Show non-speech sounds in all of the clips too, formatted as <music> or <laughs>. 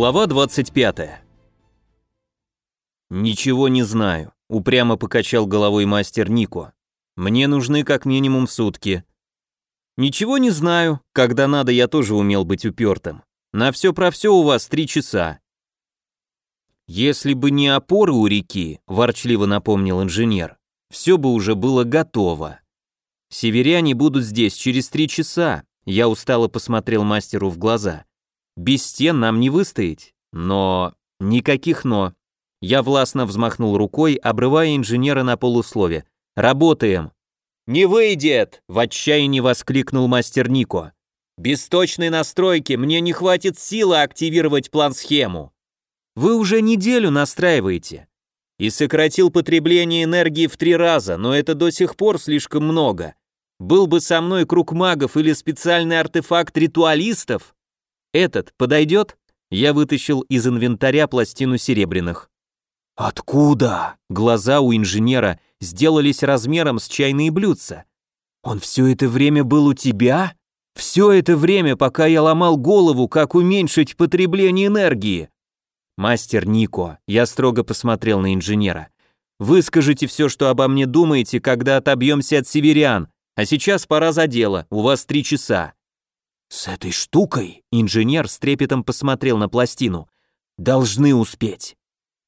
Глава 25. Ничего не знаю, упрямо покачал головой мастер Нико. Мне нужны как минимум сутки. Ничего не знаю, когда надо, я тоже умел быть упертым. На все про все у вас три часа. Если бы не опоры у реки, ворчливо напомнил инженер, все бы уже было готово. Северяне будут здесь через три часа. Я устало посмотрел мастеру в глаза. Без стен нам не выстоять. Но... Никаких «но». Я властно взмахнул рукой, обрывая инженера на полуслове. «Работаем!» «Не выйдет!» — в отчаянии воскликнул мастер Нико. «Без точной настройки мне не хватит силы активировать план-схему». «Вы уже неделю настраиваете». И сократил потребление энергии в три раза, но это до сих пор слишком много. Был бы со мной круг магов или специальный артефакт ритуалистов, этот подойдет? Я вытащил из инвентаря пластину серебряных. Откуда? Глаза у инженера сделались размером с чайные блюдца. Он все это время был у тебя? Все это время, пока я ломал голову, как уменьшить потребление энергии. Мастер Нико, я строго посмотрел на инженера. Выскажите все, что обо мне думаете, когда отобьемся от северян. А сейчас пора за дело, у вас три часа. «С этой штукой?» — инженер с трепетом посмотрел на пластину. «Должны успеть».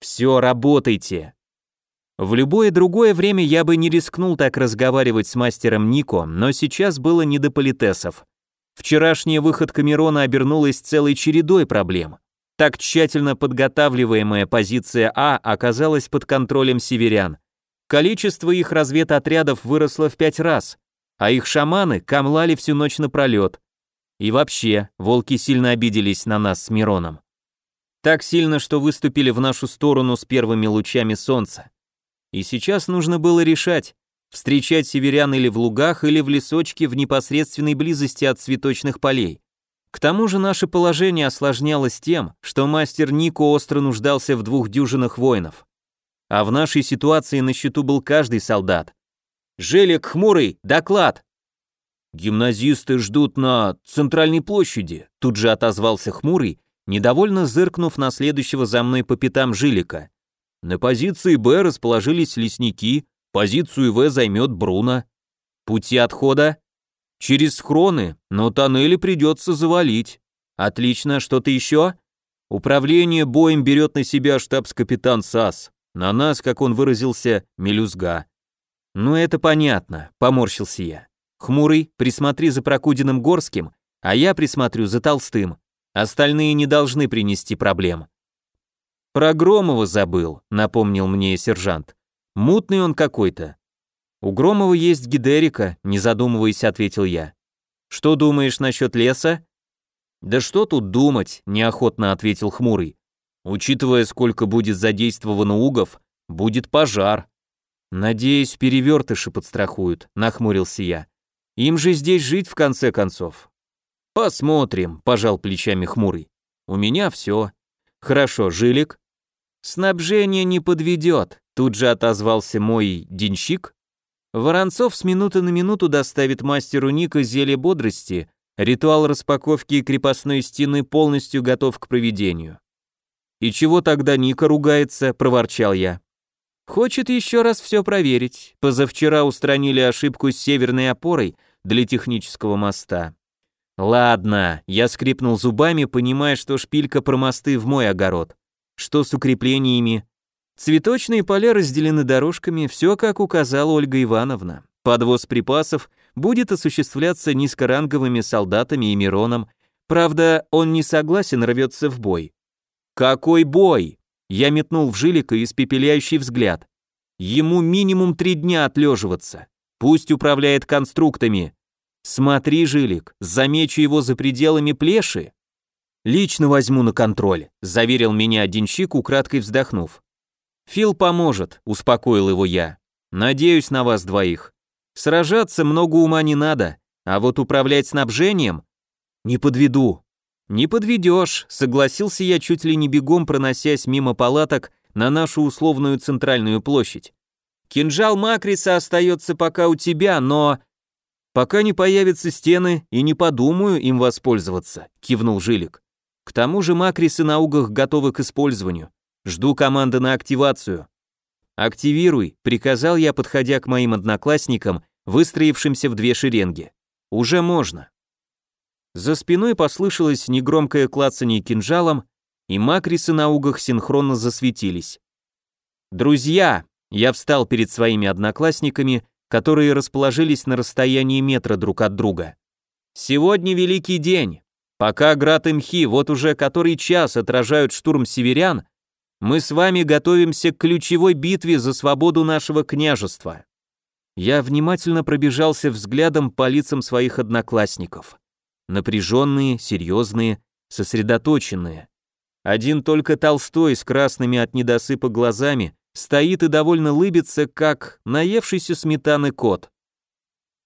«Все, работайте». В любое другое время я бы не рискнул так разговаривать с мастером Нико, но сейчас было не до политесов. Вчерашняя выходка Мирона обернулась целой чередой проблем. Так тщательно подготавливаемая позиция А оказалась под контролем северян. Количество их разведотрядов выросло в пять раз, а их шаманы камлали всю ночь напролет. И вообще, волки сильно обиделись на нас с Мироном. Так сильно, что выступили в нашу сторону с первыми лучами солнца. И сейчас нужно было решать, встречать северян или в лугах, или в лесочке в непосредственной близости от цветочных полей. К тому же наше положение осложнялось тем, что мастер Нико остро нуждался в двух дюжинах воинов. А в нашей ситуации на счету был каждый солдат. «Желик хмурый, доклад!» «Гимназисты ждут на центральной площади», тут же отозвался хмурый, недовольно зыркнув на следующего за мной по пятам Жилика. На позиции Б расположились лесники, позицию В займет Бруно. Пути отхода? Через схроны, но тоннели придется завалить. Отлично, что-то еще? Управление боем берет на себя штабс-капитан САС. На нас, как он выразился, мелюзга. Ну это понятно, поморщился я. Хмурый, присмотри за Прокудиным Горским, а я присмотрю за Толстым. Остальные не должны принести проблем. Про Громова забыл, напомнил мне сержант. Мутный он какой-то. У Громова есть гидерика, не задумываясь, ответил я. Что думаешь насчет леса? Да что тут думать, неохотно ответил Хмурый. Учитывая, сколько будет задействовано угов, будет пожар. Надеюсь, перевертыши подстрахуют, нахмурился я. Им же здесь жить в конце концов. Посмотрим, пожал плечами хмурый. У меня все. Хорошо, жилик. Снабжение не подведет, тут же отозвался мой денщик. Воронцов с минуты на минуту доставит мастеру Ника зелье бодрости, ритуал распаковки крепостной стены полностью готов к проведению. «И чего тогда Ника ругается?» – проворчал я. Хочет еще раз все проверить. Позавчера устранили ошибку с северной опорой для технического моста. Ладно, я скрипнул зубами, понимая, что шпилька про мосты в мой огород. Что с укреплениями? Цветочные поля разделены дорожками, все как указала Ольга Ивановна. Подвоз припасов будет осуществляться низкоранговыми солдатами и Мироном. Правда, он не согласен, рвется в бой. Какой бой? Я метнул в Жилика испепеляющий взгляд. Ему минимум три дня отлеживаться. Пусть управляет конструктами. Смотри, Жилик, замечу его за пределами плеши. Лично возьму на контроль, заверил меня денщик, украдкой вздохнув. Фил поможет, успокоил его я. Надеюсь на вас двоих. Сражаться много ума не надо, а вот управлять снабжением не подведу. «Не подведешь», — согласился я чуть ли не бегом, проносясь мимо палаток на нашу условную центральную площадь. «Кинжал Макриса остается пока у тебя, но...» «Пока не появятся стены, и не подумаю им воспользоваться», — кивнул Жилик. К тому же макрисы на угах готовы к использованию. Жду команды на активацию. «Активируй», — приказал я, подходя к моим одноклассникам, выстроившимся в две шеренги. «Уже можно». За спиной послышалось негромкое клацание кинжалом, и макрисы на угах синхронно засветились. «Друзья!» — я встал перед своими одноклассниками, которые расположились на расстоянии метра друг от друга. «Сегодня великий день. Пока Град и Мхи вот уже который час отражают штурм северян, мы с вами готовимся к ключевой битве за свободу нашего княжества». Я внимательно пробежался взглядом по лицам своих одноклассников. Напряженные, серьезные, сосредоточенные. Один только Толстой с красными от недосыпа глазами стоит и довольно лыбится, как наевшийся сметаны кот.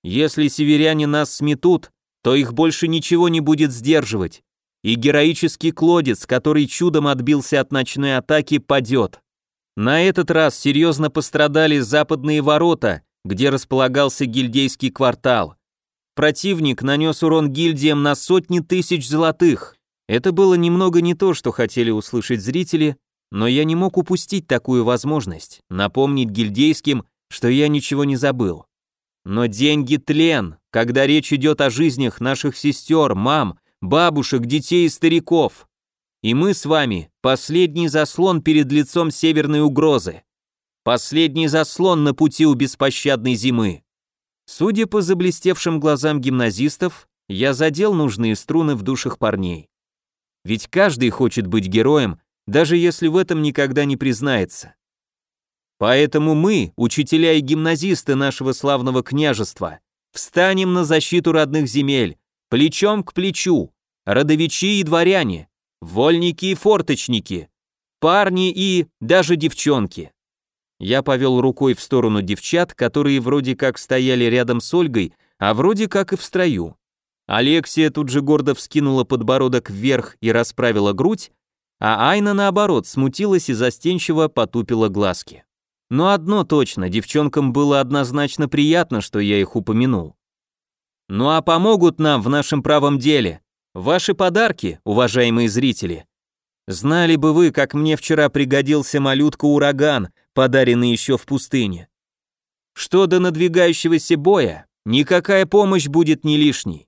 Если северяне нас сметут, то их больше ничего не будет сдерживать, и героический клодец, который чудом отбился от ночной атаки, падет. На этот раз серьезно пострадали западные ворота, где располагался гильдейский квартал. Противник нанес урон гильдиям на сотни тысяч золотых. Это было немного не то, что хотели услышать зрители, но я не мог упустить такую возможность, напомнить гильдейским, что я ничего не забыл. Но деньги тлен, когда речь идет о жизнях наших сестер, мам, бабушек, детей и стариков. И мы с вами – последний заслон перед лицом северной угрозы. Последний заслон на пути у беспощадной зимы. Судя по заблестевшим глазам гимназистов, я задел нужные струны в душах парней. Ведь каждый хочет быть героем, даже если в этом никогда не признается. Поэтому мы, учителя и гимназисты нашего славного княжества, встанем на защиту родных земель, плечом к плечу, родовичи и дворяне, вольники и форточники, парни и даже девчонки. Я повел рукой в сторону девчат, которые вроде как стояли рядом с Ольгой, а вроде как и в строю. Алексия тут же гордо вскинула подбородок вверх и расправила грудь, а Айна, наоборот, смутилась и застенчиво потупила глазки. Но одно точно, девчонкам было однозначно приятно, что я их упомянул. Ну а помогут нам в нашем правом деле ваши подарки, уважаемые зрители. Знали бы вы, как мне вчера пригодился малютка-ураган, подаренный еще в пустыне. Что до надвигающегося боя, никакая помощь будет не лишней.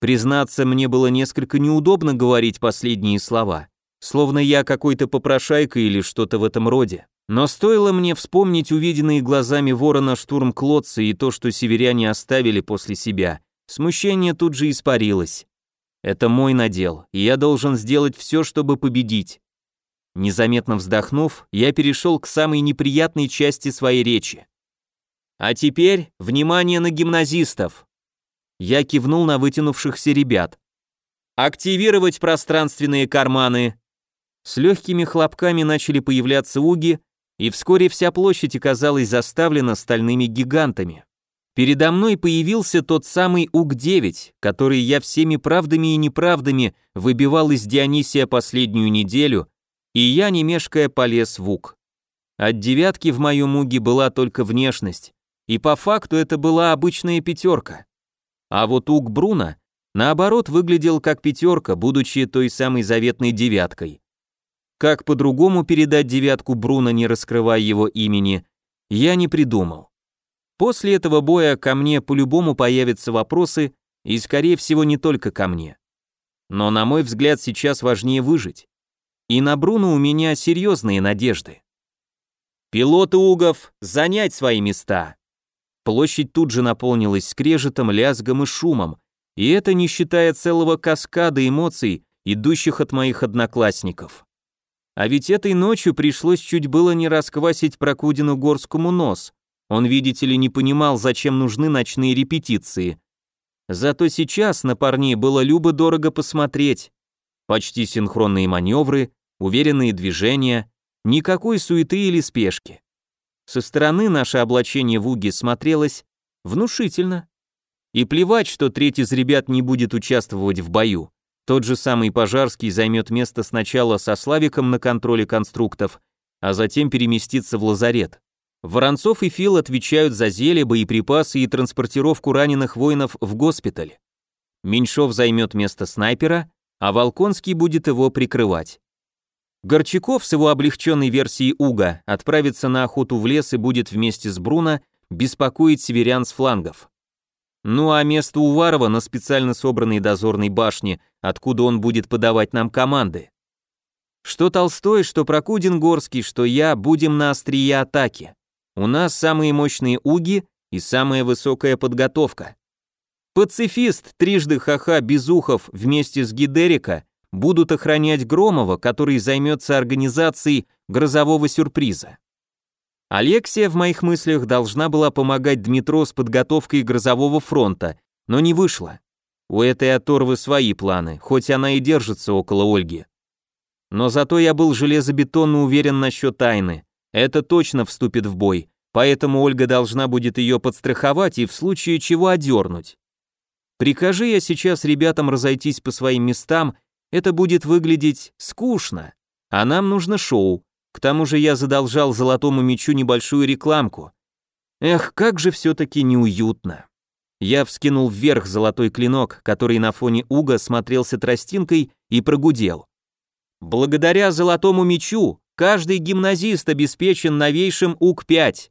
Признаться, мне было несколько неудобно говорить последние слова словно я какой-то попрошайка или что-то в этом роде. Но стоило мне вспомнить увиденные глазами ворона штурм Клодца и то, что северяне оставили после себя, смущение тут же испарилось. Это мой надел, и я должен сделать все, чтобы победить. Незаметно вздохнув, я перешел к самой неприятной части своей речи. А теперь, внимание на гимназистов. Я кивнул на вытянувшихся ребят. Активировать пространственные карманы, с легкими хлопками начали появляться уги, и вскоре вся площадь оказалась заставлена стальными гигантами. Передо мной появился тот самый УГ-9, который я всеми правдами и неправдами выбивал из Дионисия последнюю неделю, и я, не мешкая, полез в УГ. От девятки в моем УГе была только внешность, и по факту это была обычная пятерка. А вот УГ Бруно, наоборот, выглядел как пятерка, будучи той самой заветной девяткой. Как по-другому передать девятку Бруно, не раскрывая его имени, я не придумал. После этого боя ко мне по-любому появятся вопросы, и, скорее всего, не только ко мне. Но, на мой взгляд, сейчас важнее выжить. И на Бруно у меня серьезные надежды. Пилоты Угов, занять свои места. Площадь тут же наполнилась скрежетом, лязгом и шумом, и это не считая целого каскада эмоций, идущих от моих одноклассников. А ведь этой ночью пришлось чуть было не расквасить Прокудину Горскому нос. Он, видите ли, не понимал, зачем нужны ночные репетиции. Зато сейчас на парней было любо-дорого посмотреть. Почти синхронные маневры, уверенные движения, никакой суеты или спешки. Со стороны наше облачение в уге смотрелось внушительно. И плевать, что треть из ребят не будет участвовать в бою. Тот же самый Пожарский займет место сначала со Славиком на контроле конструктов, а затем переместится в лазарет. Воронцов и Фил отвечают за зелье, боеприпасы и транспортировку раненых воинов в госпиталь. Меньшов займет место снайпера, а Волконский будет его прикрывать. Горчаков с его облегченной версией Уга отправится на охоту в лес и будет вместе с Бруно беспокоить северян с флангов. Ну а место Уварова на специально собранной дозорной башне, откуда он будет подавать нам команды. Что Толстой, что Прокудин Горский, что я будем на острие атаки. У нас самые мощные уги и самая высокая подготовка. Пацифист, трижды ха-ха Безухов вместе с Гидерика будут охранять Громова, который займется организацией грозового сюрприза. Алексия в моих мыслях должна была помогать Дмитро с подготовкой грозового фронта, но не вышло. У этой оторвы свои планы, хоть она и держится около Ольги. Но зато я был железобетонно уверен насчет тайны. Это точно вступит в бой, поэтому Ольга должна будет ее подстраховать и в случае чего одернуть. Прикажи я сейчас ребятам разойтись по своим местам, это будет выглядеть скучно, а нам нужно шоу, к тому же я задолжал золотому мечу небольшую рекламку. Эх, как же все-таки неуютно. Я вскинул вверх золотой клинок, который на фоне уга смотрелся тростинкой, и прогудел. Благодаря золотому мечу каждый гимназист обеспечен новейшим УК-5.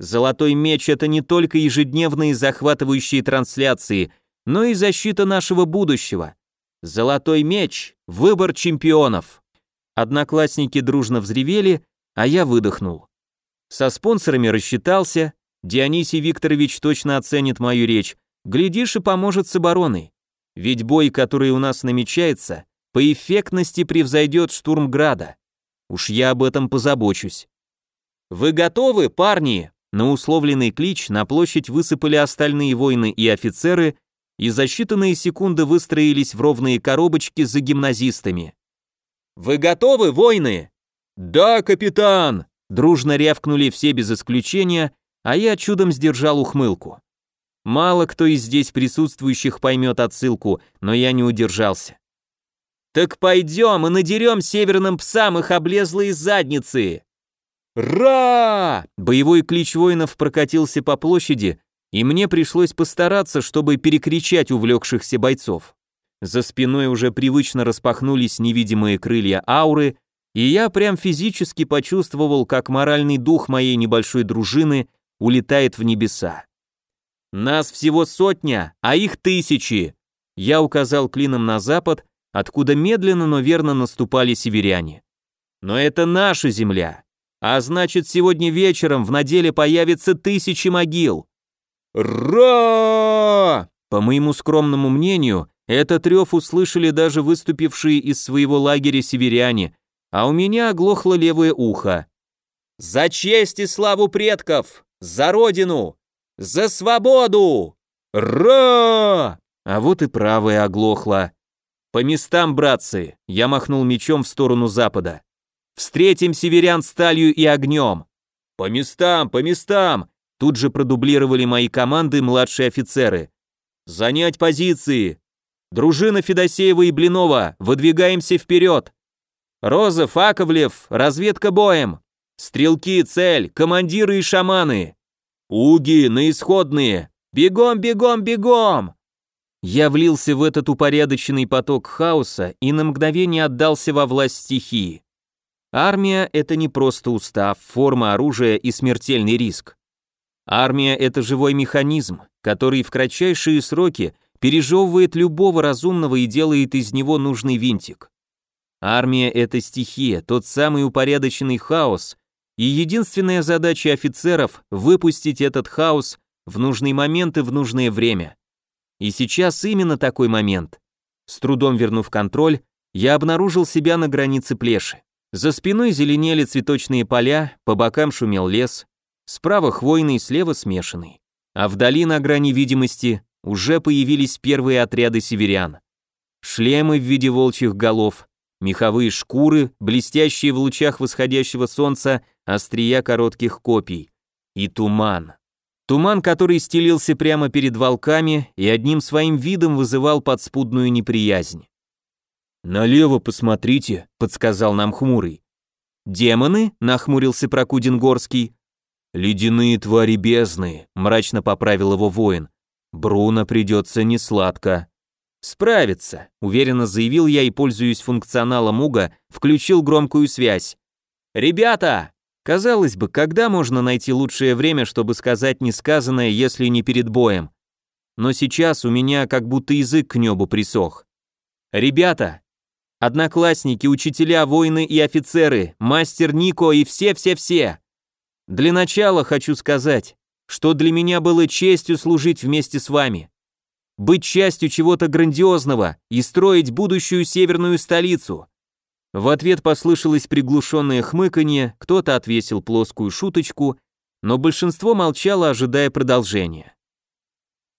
Золотой меч — это не только ежедневные захватывающие трансляции, но и защита нашего будущего. Золотой меч — выбор чемпионов. Одноклассники дружно взревели, а я выдохнул. Со спонсорами рассчитался, Дионисий Викторович точно оценит мою речь, глядишь и поможет с обороной. Ведь бой, который у нас намечается, по эффектности превзойдет штурм Града. Уж я об этом позабочусь. «Вы готовы, парни?» На условленный клич на площадь высыпали остальные воины и офицеры, и за считанные секунды выстроились в ровные коробочки за гимназистами. Вы готовы, воины? Да, капитан! Дружно рявкнули все без исключения, а я чудом сдержал ухмылку. Мало кто из здесь присутствующих поймет отсылку, но я не удержался. «Так пойдем и надерем северным псам их облезлые задницы!» «Ра!» Боевой клич воинов прокатился по площади, и мне пришлось постараться, чтобы перекричать увлекшихся бойцов. За спиной уже привычно распахнулись невидимые крылья ауры, и я прям физически почувствовал, как моральный дух моей небольшой дружины улетает в небеса. Нас всего сотня, а их тысячи. Я указал клином на запад, откуда медленно, но верно наступали северяне. Но это наша земля. А значит, сегодня вечером в наделе появится тысячи могил. Ра! По моему скромному мнению, этот рев услышали даже выступившие из своего лагеря северяне, а у меня оглохло левое ухо. «За честь и славу предков! За родину! За свободу! Ра!» А вот и правое оглохло. «По местам, братцы!» Я махнул мечом в сторону запада. «Встретим северян сталью и огнем!» «По местам, по местам!» Тут же продублировали мои команды младшие офицеры. «Занять позиции! Дружина Федосеева и Блинова, выдвигаемся вперед. Розов, Аковлев, разведка боем. Стрелки, цель, командиры и шаманы. Уги на исходные. Бегом, бегом, бегом. Я влился в этот упорядоченный поток хаоса и на мгновение отдался во власть стихии. Армия — это не просто устав, форма оружия и смертельный риск. Армия — это живой механизм, который в кратчайшие сроки пережевывает любого разумного и делает из него нужный винтик. Армия — это стихия, тот самый упорядоченный хаос, и единственная задача офицеров — выпустить этот хаос в нужный момент и в нужное время. И сейчас именно такой момент. С трудом вернув контроль, я обнаружил себя на границе плеши. За спиной зеленели цветочные поля, по бокам шумел лес, справа хвойный, слева смешанный. А вдали на грани видимости уже появились первые отряды северян. Шлемы в виде волчьих голов, меховые шкуры, блестящие в лучах восходящего солнца острия коротких копий. И туман. Туман, который стелился прямо перед волками и одним своим видом вызывал подспудную неприязнь. «Налево посмотрите», — подсказал нам Хмурый. «Демоны?» — нахмурился Прокудин Горский. «Ледяные твари бездны», — мрачно поправил его воин. Бруно придется несладко. «Справится», — уверенно заявил я и, пользуясь функционалом УГА, включил громкую связь. «Ребята!» Казалось бы, когда можно найти лучшее время, чтобы сказать несказанное, если не перед боем? Но сейчас у меня как будто язык к небу присох. «Ребята! Одноклассники, учителя, воины и офицеры, мастер Нико и все-все-все! Для начала хочу сказать, что для меня было честью служить вместе с вами, быть частью чего-то грандиозного и строить будущую северную столицу. В ответ послышалось приглушенное хмыканье, кто-то отвесил плоскую шуточку, но большинство молчало, ожидая продолжения.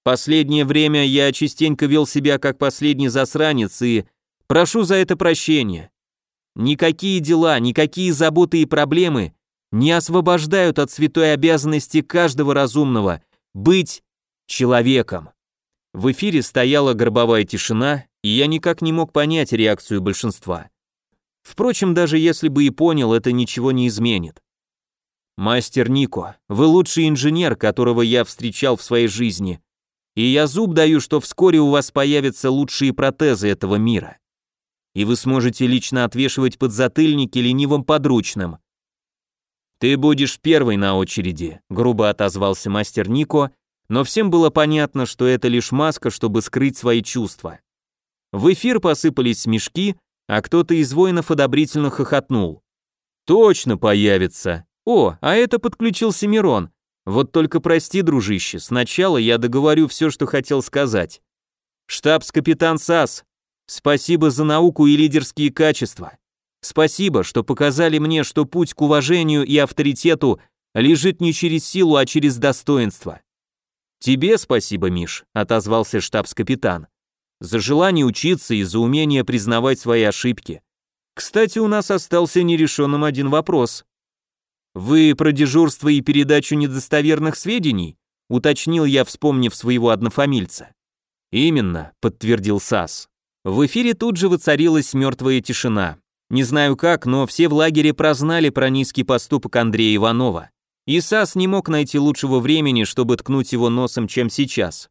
Последнее время я частенько вел себя как последний засранец и прошу за это прощения. Никакие дела, никакие заботы и проблемы не освобождают от святой обязанности каждого разумного быть человеком. В эфире стояла гробовая тишина, и я никак не мог понять реакцию большинства. Впрочем, даже если бы и понял, это ничего не изменит. Мастер Нико, вы лучший инженер, которого я встречал в своей жизни, и я зуб даю, что вскоре у вас появятся лучшие протезы этого мира. И вы сможете лично отвешивать подзатыльники ленивым подручным. «Ты будешь первой на очереди», — грубо отозвался мастер Нико, но всем было понятно, что это лишь маска, чтобы скрыть свои чувства. В эфир посыпались смешки, а кто-то из воинов одобрительно хохотнул. «Точно появится! О, а это подключился Мирон. Вот только прости, дружище, сначала я договорю все, что хотел сказать. Штабс-капитан САС, спасибо за науку и лидерские качества. Спасибо, что показали мне, что путь к уважению и авторитету лежит не через силу, а через достоинство. Тебе спасибо, Миш, отозвался штабс-капитан. За желание учиться и за умение признавать свои ошибки. Кстати, у нас остался нерешенным один вопрос. Вы про дежурство и передачу недостоверных сведений? уточнил я, вспомнив своего однофамильца. Именно, подтвердил САС. В эфире тут же воцарилась мертвая тишина. Не знаю как, но все в лагере прознали про низкий поступок Андрея Иванова. И не мог найти лучшего времени, чтобы ткнуть его носом, чем сейчас.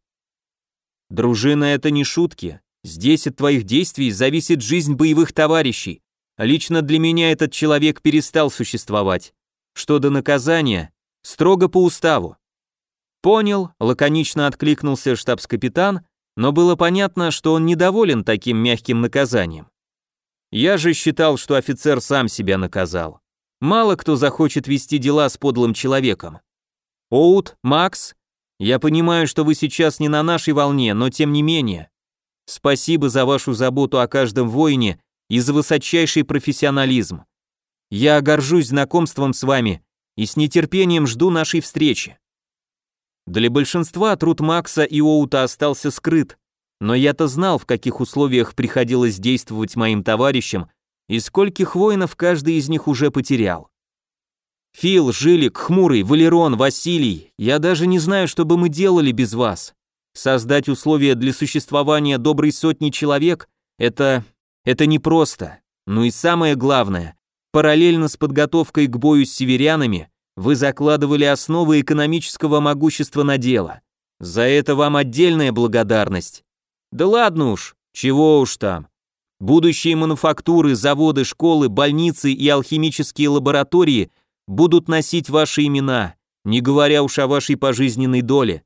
Дружина — это не шутки. Здесь от твоих действий зависит жизнь боевых товарищей. Лично для меня этот человек перестал существовать. Что до наказания, строго по уставу. Понял, лаконично откликнулся штабс-капитан, но было понятно, что он недоволен таким мягким наказанием. Я же считал, что офицер сам себя наказал. Мало кто захочет вести дела с подлым человеком. Оут, Макс, я понимаю, что вы сейчас не на нашей волне, но тем не менее. Спасибо за вашу заботу о каждом воине и за высочайший профессионализм. Я горжусь знакомством с вами и с нетерпением жду нашей встречи. Для большинства труд Макса и Оута остался скрыт, но я-то знал, в каких условиях приходилось действовать моим товарищам и скольких воинов каждый из них уже потерял. Фил, Жилик, Хмурый, Валерон, Василий, я даже не знаю, что бы мы делали без вас. Создать условия для существования доброй сотни человек – это... это непросто. Ну и самое главное, параллельно с подготовкой к бою с северянами, вы закладывали основы экономического могущества на дело. За это вам отдельная благодарность. Да ладно уж, чего уж там. Будущие мануфактуры, заводы, школы, больницы и алхимические лаборатории будут носить ваши имена, не говоря уж о вашей пожизненной доле.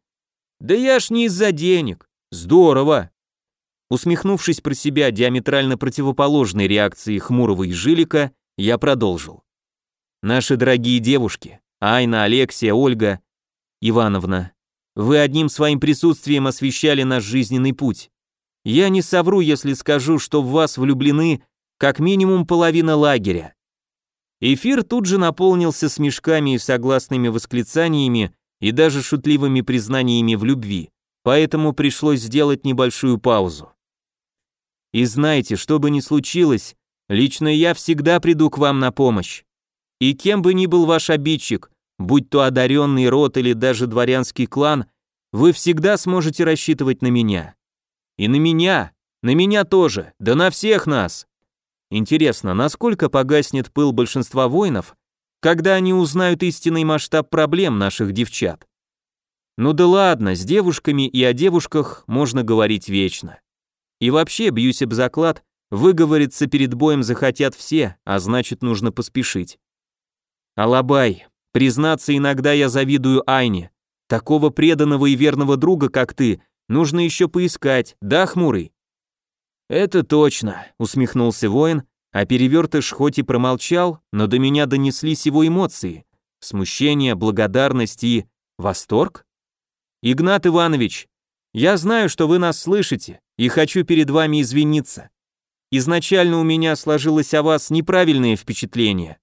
Да я ж не из-за денег. Здорово. Усмехнувшись про себя диаметрально противоположной реакции Хмурого и Жилика, я продолжил. Наши дорогие девушки, Айна, Алексия, Ольга, Ивановна, вы одним своим присутствием освещали наш жизненный путь. Я не совру, если скажу, что в вас влюблены как минимум половина лагеря. Эфир тут же наполнился смешками и согласными восклицаниями и даже шутливыми признаниями в любви, поэтому пришлось сделать небольшую паузу. И знайте, что бы ни случилось, лично я всегда приду к вам на помощь. И кем бы ни был ваш обидчик, будь то одаренный род или даже дворянский клан, вы всегда сможете рассчитывать на меня. И на меня, на меня тоже, да на всех нас. Интересно, насколько погаснет пыл большинства воинов, когда они узнают истинный масштаб проблем наших девчат? Ну да ладно, с девушками и о девушках можно говорить вечно. И вообще, бьюсь об заклад, выговориться перед боем захотят все, а значит нужно поспешить. Алабай, признаться, иногда я завидую Айне. Такого преданного и верного друга, как ты, нужно еще поискать, да, хмурый? Это точно, усмехнулся воин, а перевертыш хоть и промолчал, но до меня донеслись его эмоции. Смущение, благодарность и... восторг? Игнат Иванович, я знаю, что вы нас слышите, и хочу перед вами извиниться. Изначально у меня сложилось о вас неправильное впечатление.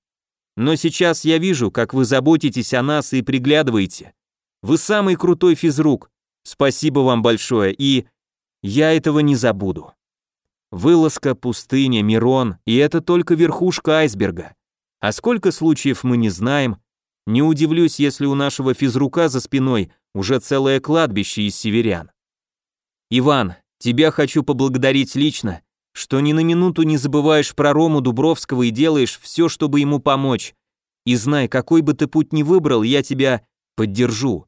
Но сейчас я вижу, как вы заботитесь о нас и приглядываете. Вы самый крутой физрук. Спасибо вам большое, и я этого не забуду. Вылазка, пустыня, Мирон, и это только верхушка айсберга. А сколько случаев мы не знаем. Не удивлюсь, если у нашего физрука за спиной уже целое кладбище из северян. Иван, тебя хочу поблагодарить лично, что ни на минуту не забываешь про Рому Дубровского и делаешь все, чтобы ему помочь. И знай, какой бы ты путь ни выбрал, я тебя поддержу.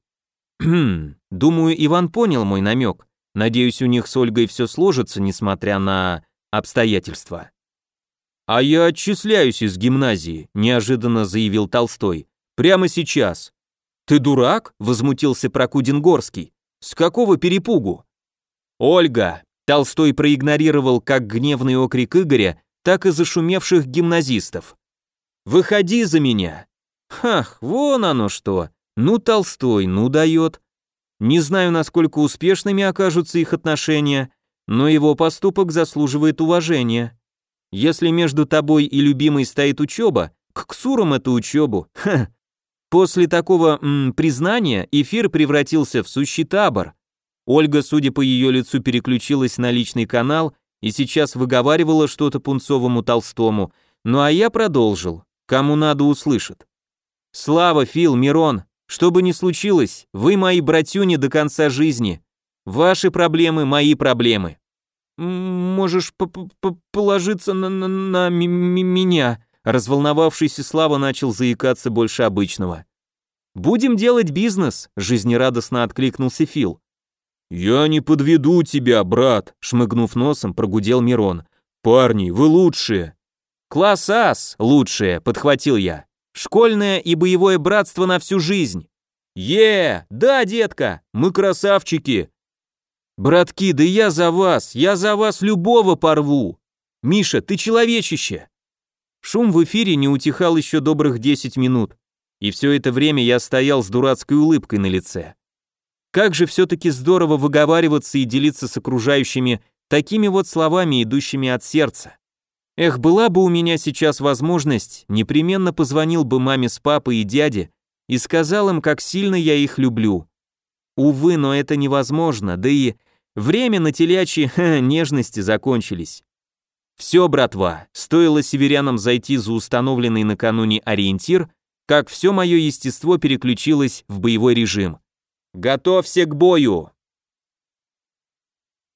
<clears throat> Думаю, Иван понял мой намек. Надеюсь, у них с Ольгой все сложится, несмотря на обстоятельства. «А я отчисляюсь из гимназии», – неожиданно заявил Толстой. «Прямо сейчас». «Ты дурак?» – возмутился Прокудин Горский. «С какого перепугу?» «Ольга, Толстой проигнорировал как гневный окрик Игоря, так и зашумевших гимназистов. «Выходи за меня!» «Хах, вон оно что! Ну, Толстой, ну дает!» Не знаю, насколько успешными окажутся их отношения, но его поступок заслуживает уважения. Если между тобой и любимой стоит учеба, к ксурам эту учебу. <laughs> Ха. После такого м, признания эфир превратился в сущий табор. Ольга, судя по ее лицу, переключилась на личный канал и сейчас выговаривала что-то Пунцовому Толстому, ну а я продолжил. Кому надо, услышит. Слава, Фил, Мирон, что бы ни случилось, вы мои братюни до конца жизни. Ваши проблемы – мои проблемы. Можешь положиться на, на, на меня, разволновавшийся Слава начал заикаться больше обычного. «Будем делать бизнес», – жизнерадостно откликнулся Фил. «Я не подведу тебя, брат», — шмыгнув носом, прогудел Мирон. «Парни, вы лучшие». «Класс ас, лучшие», — подхватил я. «Школьное и боевое братство на всю жизнь». «Е, да, детка, мы красавчики». «Братки, да я за вас, я за вас любого порву». «Миша, ты человечище». Шум в эфире не утихал еще добрых 10 минут, и все это время я стоял с дурацкой улыбкой на лице. Как же все-таки здорово выговариваться и делиться с окружающими такими вот словами, идущими от сердца. Эх, была бы у меня сейчас возможность, непременно позвонил бы маме с папой и дяде и сказал им, как сильно я их люблю. Увы, но это невозможно, да и время на телячьи <laughs> ха, нежности закончились. Все, братва, стоило северянам зайти за установленный накануне ориентир, как все мое естество переключилось в боевой режим. «Готовься к бою!»